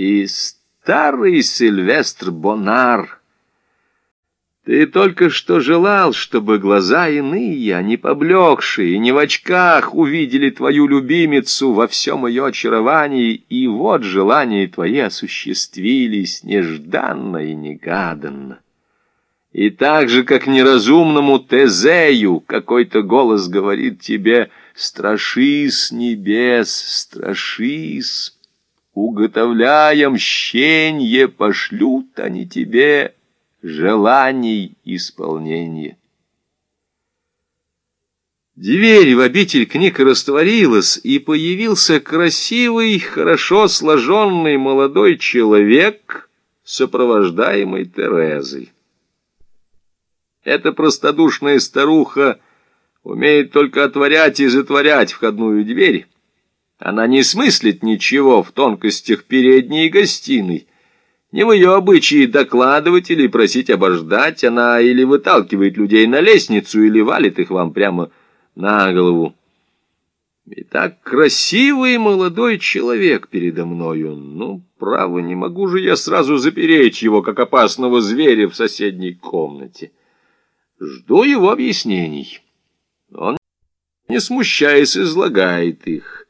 и старый Сильвестр Бонар — ты только что желал, чтобы глаза иные, а не поблекшие, не в очках, увидели твою любимицу во всем ее очаровании, и вот желания твои осуществились нежданно и негаданно. И так же, как неразумному Тезею, какой-то голос говорит тебе «Страшись небес, страшись, уготовляя мщенье, пошлют они тебе» желаний исполнения. Дверь в обитель книг растворилась, и появился красивый, хорошо сложенный молодой человек, сопровождаемый Терезой. Эта простодушная старуха умеет только отворять и затворять входную дверь. Она не смыслит ничего в тонкостях передней и гостиной, не в ее обычае докладывать или просить обождать, она или выталкивает людей на лестницу, или валит их вам прямо на голову. И так красивый молодой человек передо мною. Ну, право, не могу же я сразу запереть его, как опасного зверя в соседней комнате. Жду его объяснений. Он, не смущаясь, излагает их.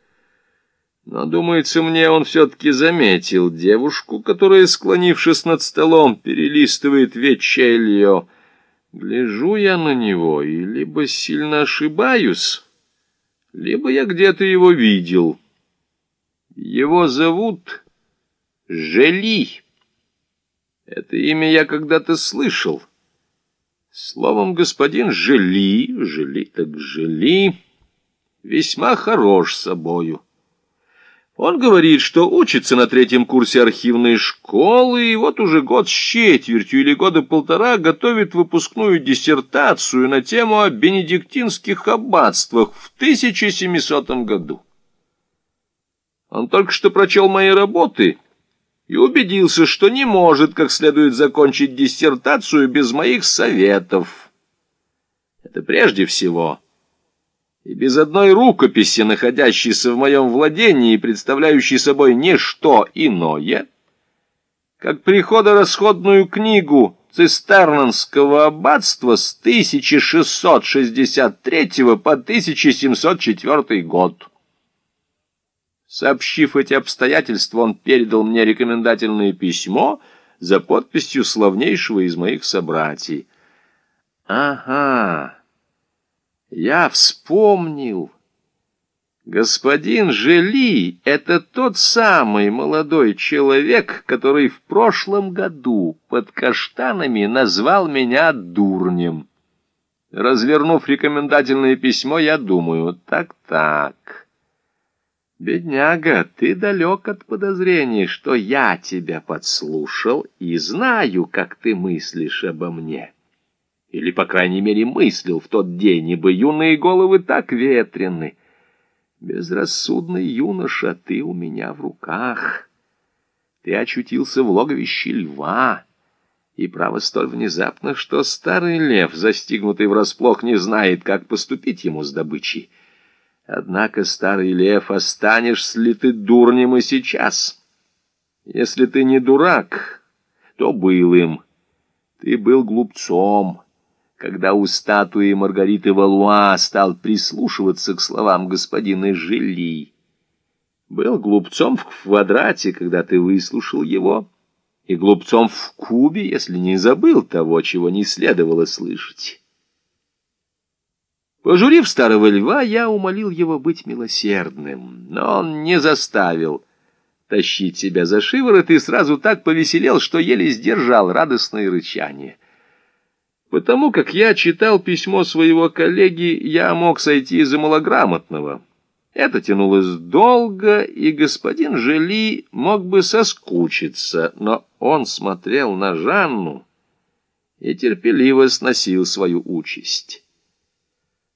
Но, думается мне, он все-таки заметил девушку, которая, склонившись над столом, перелистывает вечелье. Гляжу я на него и либо сильно ошибаюсь, либо я где-то его видел. Его зовут Жели. Это имя я когда-то слышал. Словом, господин Жели, Жели так Жели, весьма хорош собою. Он говорит, что учится на третьем курсе архивной школы, и вот уже год с четвертью или года полтора готовит выпускную диссертацию на тему о бенедиктинских аббатствах в 1700 году. Он только что прочел мои работы и убедился, что не может как следует закончить диссертацию без моих советов. Это прежде всего и без одной рукописи, находящейся в моем владении и представляющей собой не что иное, как приходорасходную книгу цистернанского аббатства с 1663 по 1704 год. Сообщив эти обстоятельства, он передал мне рекомендательное письмо за подписью славнейшего из моих собратьей. «Ага». Я вспомнил. Господин Жели — это тот самый молодой человек, который в прошлом году под каштанами назвал меня дурнем. Развернув рекомендательное письмо, я думаю, так-так. Бедняга, ты далек от подозрений, что я тебя подслушал и знаю, как ты мыслишь обо мне или, по крайней мере, мыслил в тот день, ибо юные головы так ветрены. Безрассудный юноша, ты у меня в руках. Ты очутился в логовище льва, и право столь внезапно, что старый лев, застигнутый врасплох, не знает, как поступить ему с добычей. Однако, старый лев, останешься ли ты дурнем и сейчас? Если ты не дурак, то был им. Ты был глупцом когда у статуи Маргариты Валуа стал прислушиваться к словам господина Жили. Был глупцом в квадрате, когда ты выслушал его, и глупцом в кубе, если не забыл того, чего не следовало слышать. Пожурив старого льва, я умолил его быть милосердным, но он не заставил тащить себя за шиворот и сразу так повеселел, что еле сдержал радостное рычание. Потому как я читал письмо своего коллеги, я мог сойти за малограмотного. Это тянулось долго, и господин Жели мог бы соскучиться, но он смотрел на Жанну и терпеливо сносил свою участь.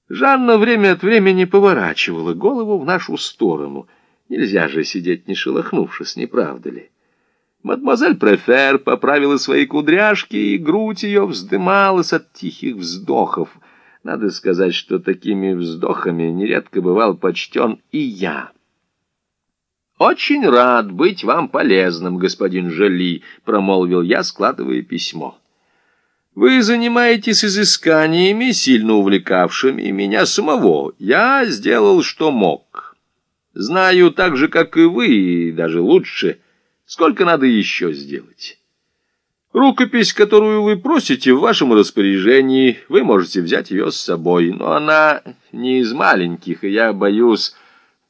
Жанна время от времени поворачивала голову в нашу сторону. Нельзя же сидеть не шелохнувшись, не правда ли? Мадемуазель Префер поправила свои кудряшки, и грудь ее вздымалась от тихих вздохов. Надо сказать, что такими вздохами нередко бывал почтен и я. «Очень рад быть вам полезным, господин Жоли», — промолвил я, складывая письмо. «Вы занимаетесь изысканиями, сильно увлекавшими меня самого. Я сделал, что мог. Знаю так же, как и вы, и даже лучше, сколько надо еще сделать». Рукопись, которую вы просите, в вашем распоряжении. Вы можете взять ее с собой, но она не из маленьких, и я боюсь...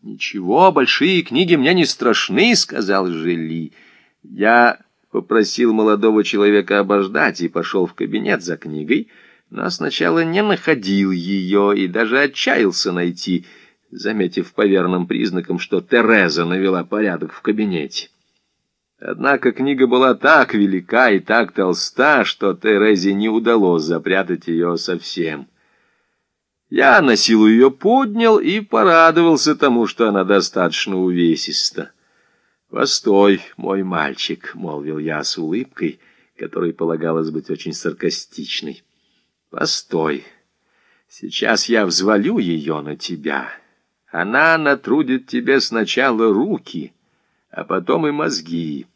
«Ничего, большие книги мне не страшны», — сказал Жили. Я попросил молодого человека обождать и пошел в кабинет за книгой, но сначала не находил ее и даже отчаялся найти, заметив по верным признакам, что Тереза навела порядок в кабинете. Однако книга была так велика и так толста, что Терезе не удалось запрятать ее совсем. Я на силу ее поднял и порадовался тому, что она достаточно увесиста. «Постой, мой мальчик», — молвил я с улыбкой, которой полагалось быть очень саркастичной. «Постой, сейчас я взвалю ее на тебя. Она натрудит тебе сначала руки, а потом и мозги.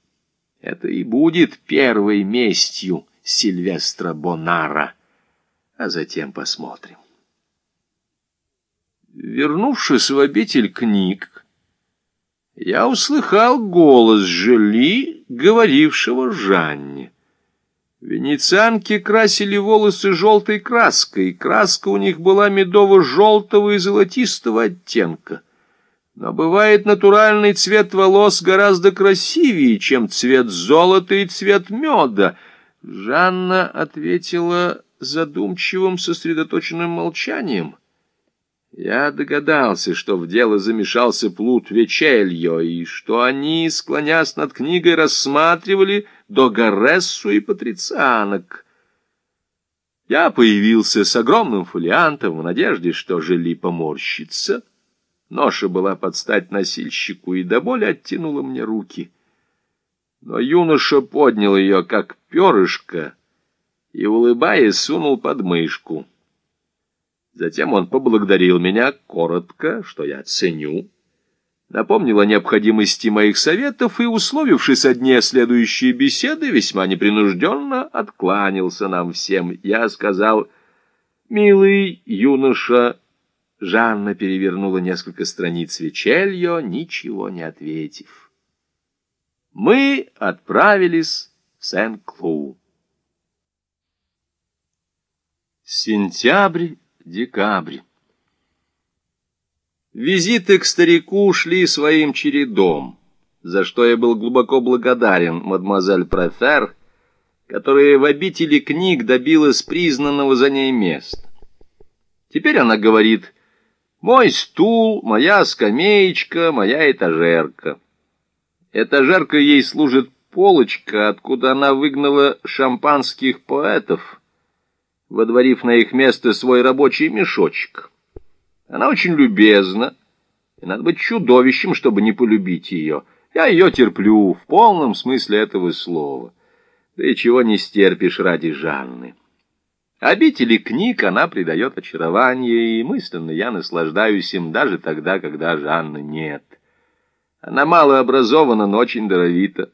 Это и будет первой местью Сильвестра Бонара, а затем посмотрим». Вернувшись в обитель книг, я услыхал голос Жили, говорившего Жанне. Венецианки красили волосы желтой краской, краска у них была медово-желтого и золотистого оттенка. Но бывает натуральный цвет волос гораздо красивее, чем цвет золота и цвет меда. Жанна ответила задумчивым, сосредоточенным молчанием — я догадался, что в дело замешался плут Вечельо, и что они, склонясь над книгой, рассматривали Догарессу и Патрицианок. Я появился с огромным фолиантом в надежде, что Жили поморщится. Ноша была под стать носильщику и до боли оттянула мне руки. Но юноша поднял ее, как перышко, и, улыбаясь, сунул под мышку. Затем он поблагодарил меня коротко, что я ценю, напомнил о необходимости моих советов и, условившись о дне следующей беседы, весьма непринужденно откланялся нам всем. Я сказал, «Милый юноша...» Жанна перевернула несколько страниц Вечельо, ничего не ответив. Мы отправились в Сен-Клу. Сентябрь Декабрь. Визиты к старику шли своим чередом, за что я был глубоко благодарен мадемуазель Префер, которая в обители книг добилась признанного за ней места. Теперь она говорит «Мой стул, моя скамеечка, моя этажерка». Этажерка ей служит полочка, откуда она выгнала шампанских поэтов — водворив на их место свой рабочий мешочек. Она очень любезна, и надо быть чудовищем, чтобы не полюбить ее. Я ее терплю в полном смысле этого слова. Да и чего не стерпишь ради Жанны. Обители книг она придает очарование, и мысленно я наслаждаюсь им даже тогда, когда Жанны нет. Она мало образована, но очень даровита.